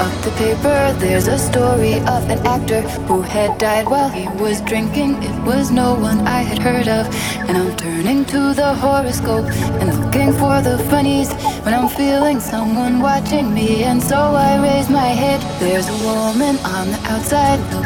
of the paper, there's a story of an actor who had died while he was drinking. It was no one I had heard of. And I'm turning to the horoscope and looking for the funnies when I'm feeling someone watching me. And so I raise my head. There's a woman on the outside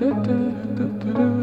da da da da